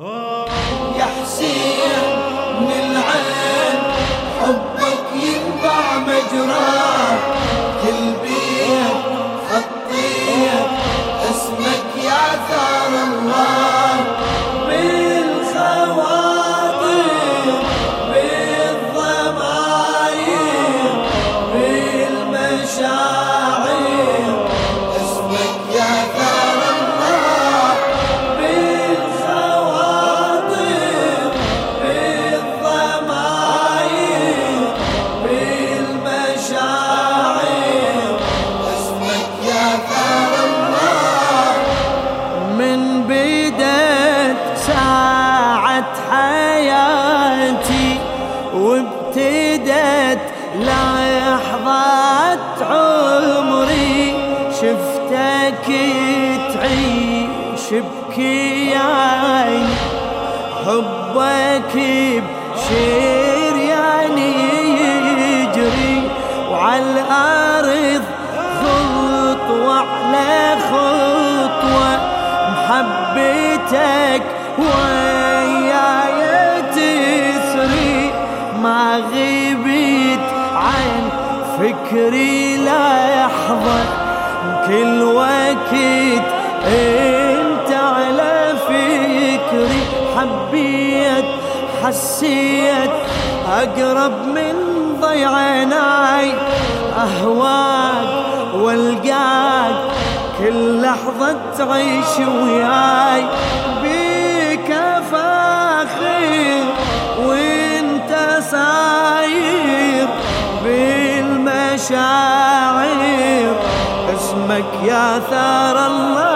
يا حسين من العين حبك ينبع مجراه. شفتك تعيش بكياني حبك بشير يعني يجري وعلى الأرض خطوة على خطوة محبتك وياي ما غبت عن فكري لحظة. كل وقت انت على فكري حبيت حسيت أقرب من ضيع عيناي أهواك والقاك كل لحظة تعيش وياي. بيك فاخر ساير بالمشاعر. اسمك يا ثار الله.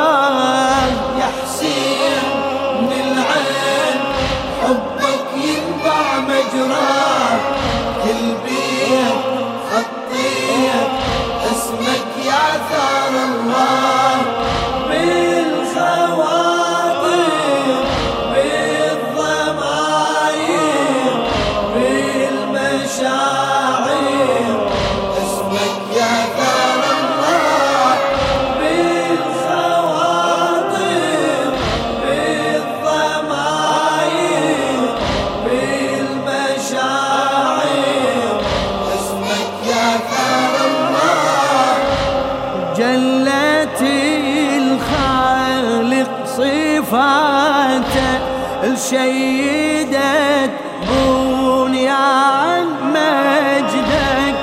الشيدة بنيان مجدك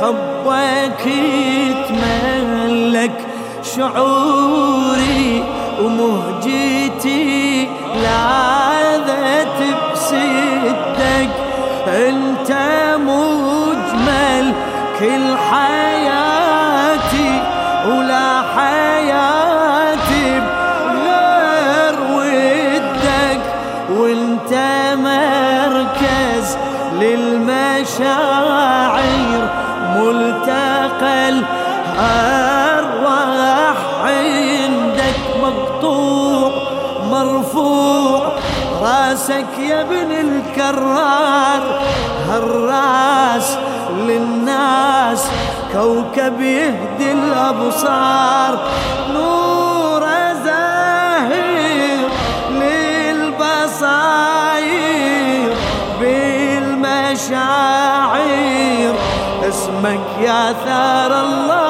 حبك يتملك. شعوري ومهجتي لاذت بسدك انت مجمل كل حياتي ولا للمشاعر ملتقى الأرواح. عندك مقطوع مرفوع راسك يا ابن الكرار. هالراس للناس كوكب يهدي الأبصار. نور اسمك يا ثار الله.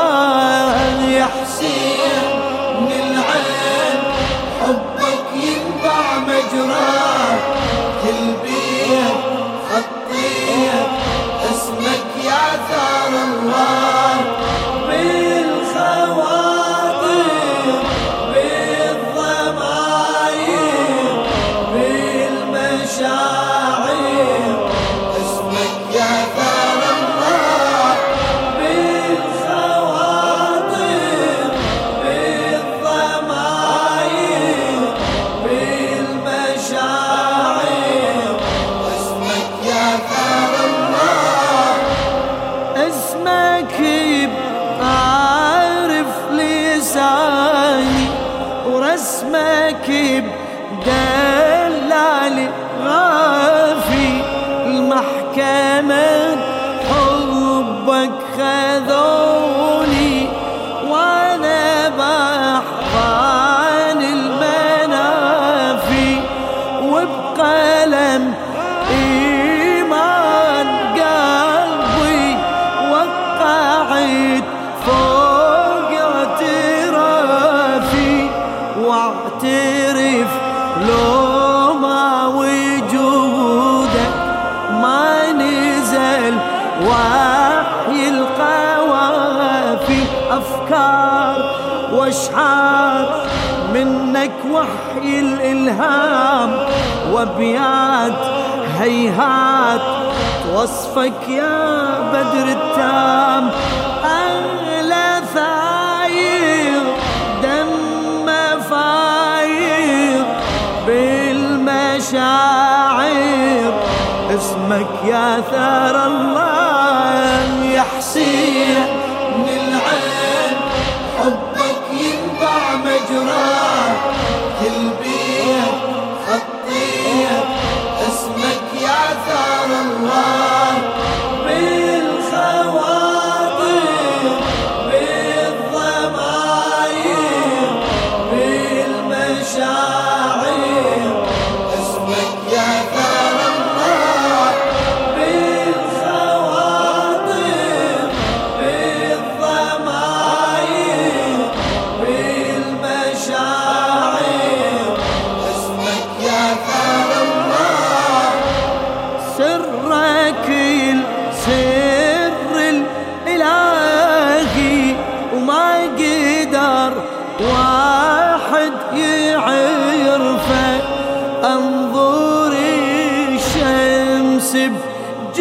اسمك واشعار منك وحي الإلهام وأبيات هيهات وصفك يا بدر التام أغلى ثاير دم فاير بالمشاعر اسمك يا ثار الله.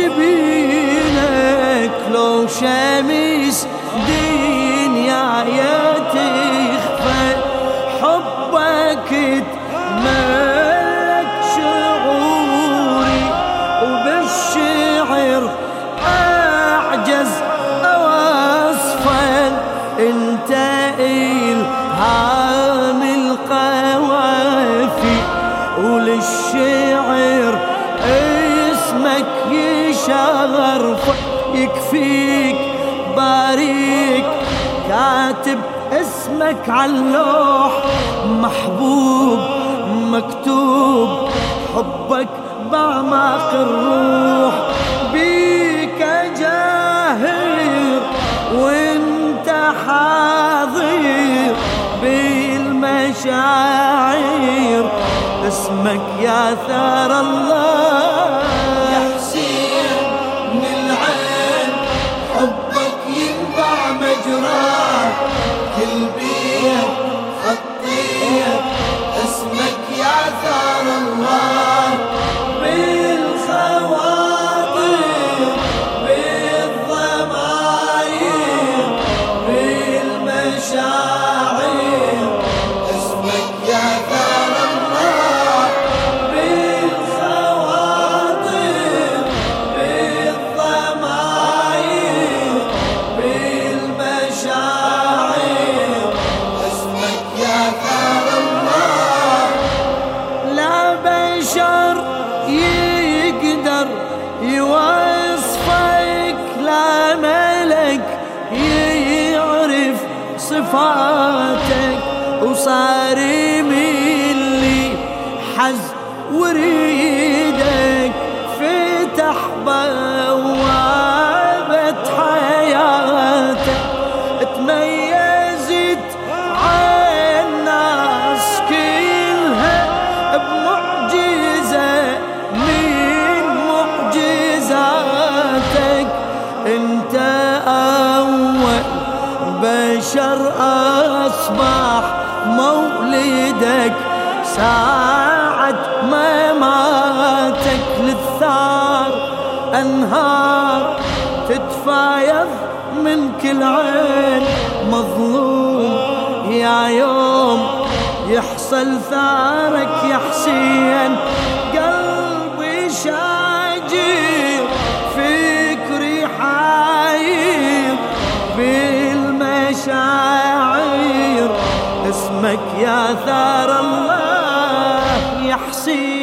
بجبينك لو شمس دنيا تخفى حبك تملك شعوري وبالشعر أعجز أوصفه أنت إلهام القوافي وللشعر يكفيك باريك كاتب اسمك على اللوح. محبوب مكتوب حبك بعمق الروح. بيك جاهر وانت حاضر بالمشاعر. اسمك يا ثار الله. صفاتك وصار يملي حز وريدك فتح بوابة حياتك تميزت عن الناس كلها بمعجزة من معجزاتك. انت أول بشر أصبح مولدك ساعة مماتك للثار. أنهار تتفايض من كل عين. مظلوم يا يوم يحصل ثارك يا حسين. قلبي شاجر. يا ثار الله يا حسين